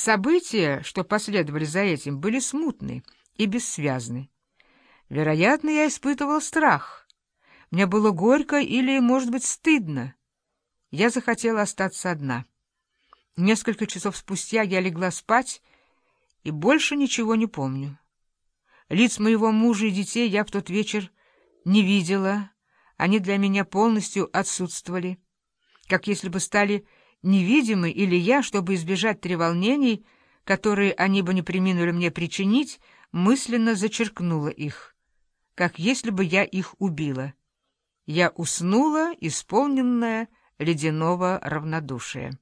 События, что последовали за этим, были смутны и бессвязны. Вероятно, я испытывал страх. Мне было горько или, может быть, стыдно. Я захотела остаться одна. Несколько часов спустя я легла спать и больше ничего не помню. Лиц моего мужа и детей я в тот вечер не видела, они для меня полностью отсутствовали, как если бы стали невидимы или я, чтобы избежать треволнений, которые они бы не приминули мне причинить, мысленно зачеркнула их, как если бы я их убила. Я уснула, исполненная ледяного равнодушия.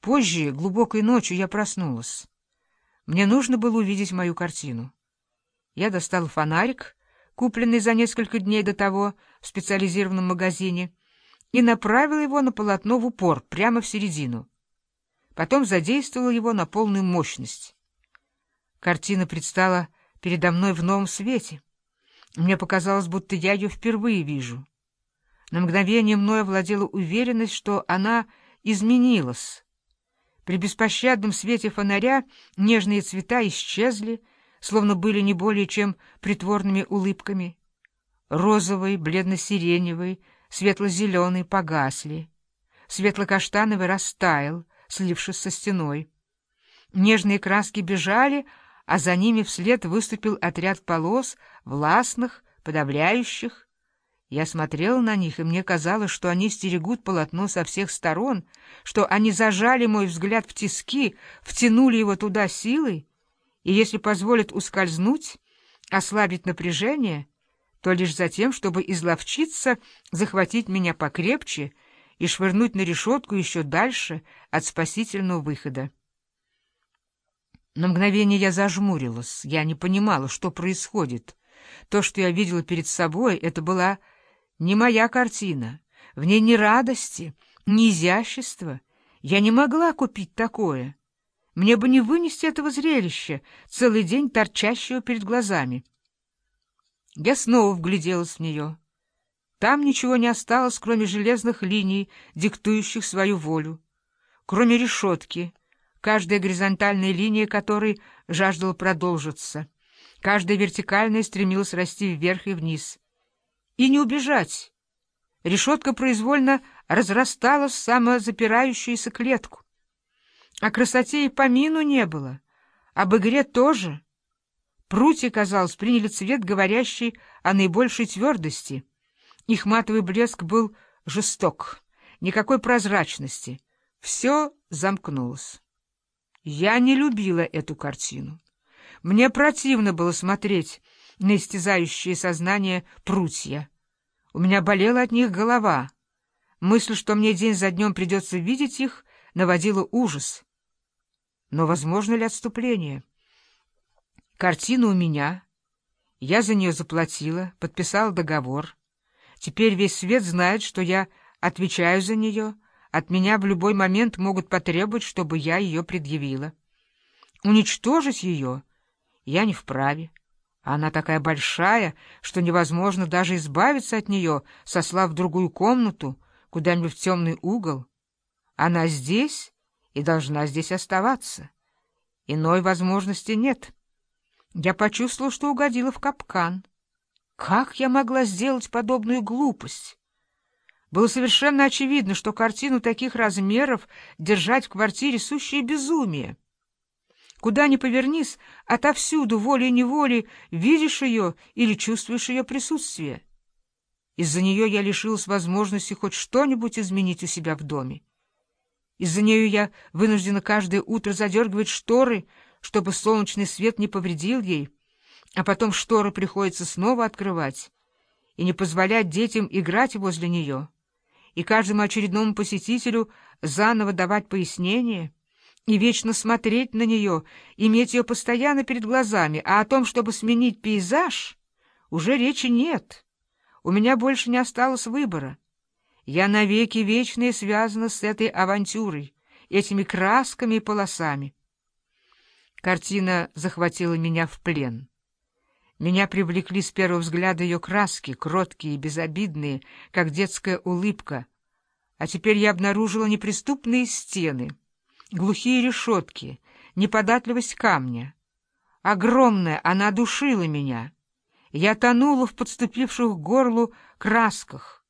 Позже, глубокой ночью, я проснулась. Мне нужно было увидеть мою картину. Я достала фонарик, купленный за несколько дней до того в специализированном магазине, и направила его на полотно в упор, прямо в середину. Потом задействовала его на полную мощность. Картина предстала передо мной в новом свете. Мне показалось, будто я ее впервые вижу. На мгновение мною владела уверенность, что она изменилась. При беспощадном свете фонаря нежные цвета исчезли, словно были не более чем притворными улыбками. Розовый, бледно-сиреневый, светло-зеленый погасли. Светло-каштановый растаял, слившись со стеной. Нежные краски бежали, а за ними вслед выступил отряд полос, властных, подавляющих. Я смотрела на них, и мне казалось, что они стерегут полотно со всех сторон, что они зажали мой взгляд в тиски, втянули его туда силой, и если позволят ускользнуть, ослабить напряжение — то лишь за тем, чтобы изловчиться, захватить меня покрепче и швырнуть на решетку еще дальше от спасительного выхода. На мгновение я зажмурилась, я не понимала, что происходит. То, что я видела перед собой, это была не моя картина, в ней ни радости, ни изящества. Я не могла купить такое. Мне бы не вынести этого зрелища, целый день торчащего перед глазами. Я снова вгляделась в нее. Там ничего не осталось, кроме железных линий, диктующих свою волю, кроме решетки, каждая горизонтальная линия которой жаждала продолжиться, каждая вертикальная стремилась расти вверх и вниз. И не убежать. Решетка произвольно разрасталась в самозапирающуюся клетку. О красоте и помину не было, об игре тоже — Прутья, казалось, приняли цвет, говорящий о наибольшей твердости. Их матовый блеск был жесток, никакой прозрачности. Все замкнулось. Я не любила эту картину. Мне противно было смотреть на истязающее сознание прутья. У меня болела от них голова. Мысль, что мне день за днем придется видеть их, наводила ужас. Но возможно ли отступление? Картина у меня. Я за нее заплатила, подписала договор. Теперь весь свет знает, что я отвечаю за нее. От меня в любой момент могут потребовать, чтобы я ее предъявила. Уничтожить ее я не вправе. Она такая большая, что невозможно даже избавиться от нее, сослав в другую комнату, куда-нибудь в темный угол. Она здесь и должна здесь оставаться. Иной возможности нет». Я почувствовал, что угодила в капкан. Как я могла сделать подобную глупость? Было совершенно очевидно, что картину таких размеров держать в квартире — сущее безумие. Куда ни повернись, отовсюду, волей-неволей, видишь ее или чувствуешь ее присутствие. Из-за нее я лишилась возможности хоть что-нибудь изменить у себя в доме. Из-за нее я вынуждена каждое утро задергивать шторы, чтобы солнечный свет не повредил ей, а потом шторы приходится снова открывать и не позволять детям играть возле нее, и каждому очередному посетителю заново давать пояснения, и вечно смотреть на нее, иметь ее постоянно перед глазами, а о том, чтобы сменить пейзаж, уже речи нет. У меня больше не осталось выбора. Я навеки вечные связана с этой авантюрой, этими красками и полосами. Картина захватила меня в плен. Меня привлекли с первого взгляда ее краски, кроткие и безобидные, как детская улыбка. А теперь я обнаружила неприступные стены, глухие решетки, неподатливость камня. Огромная она душила меня. Я тонула в подступивших к горлу красках,